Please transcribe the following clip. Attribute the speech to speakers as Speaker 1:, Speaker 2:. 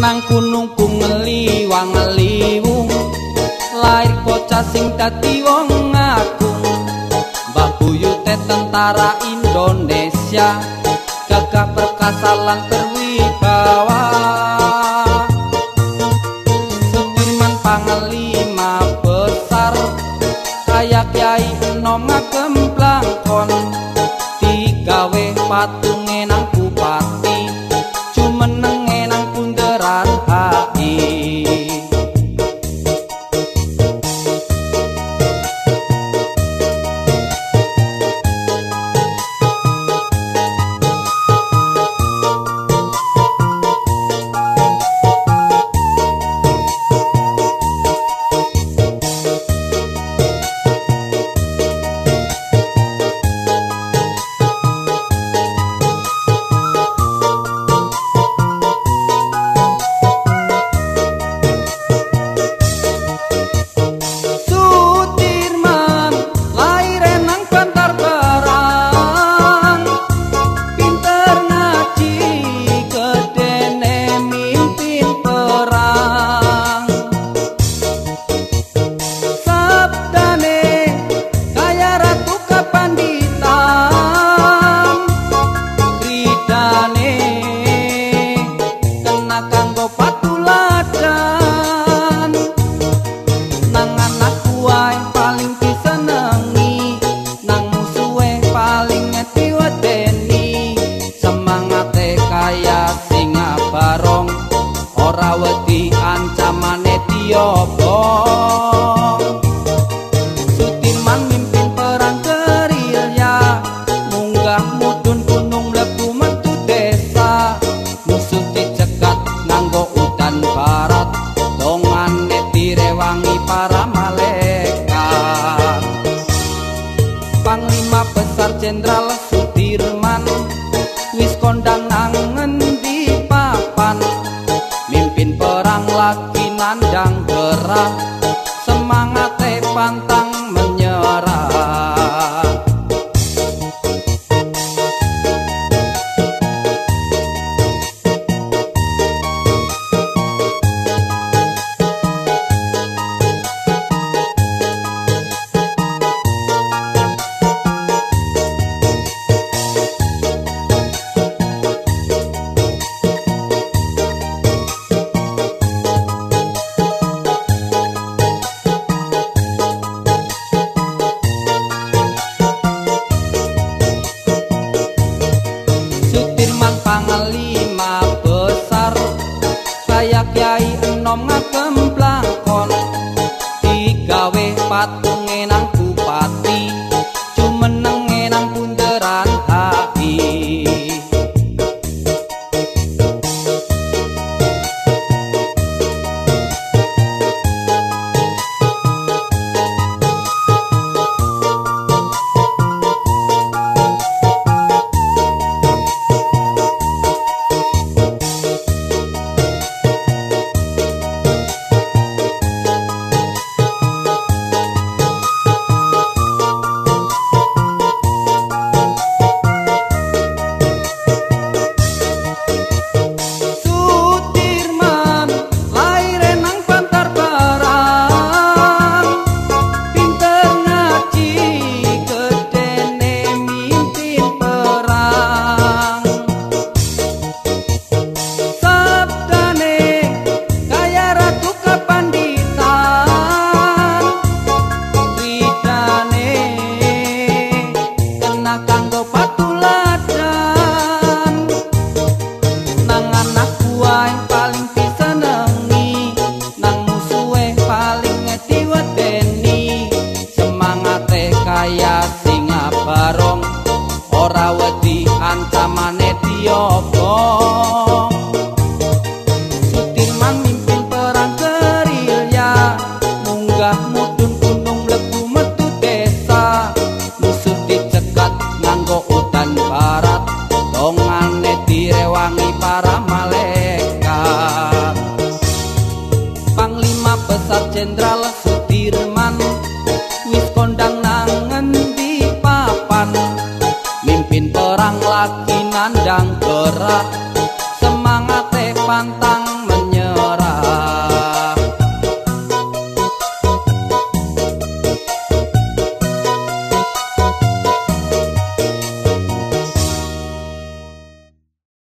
Speaker 1: nang gunung ngeliwang ngeliwu lair bocah sing dadi wong agung. Mbak buyute tentara Indonesia gagah perkasa lan berwibawa. Sudirman panglima besar kaya kiai enom ngagem blangkon. Digawe patunge paling disenengi nang musuhe paling ngeti wedeni. Semangate kaya singa barong ora wedi ancamane diobong Panglima besar Jenderal Sudirman. Wis kondang nang ngendi papan. Mimpin perang lagi nandang gerah semangate pantang blangkon digawe patunge nang bupati lagi nandang gerak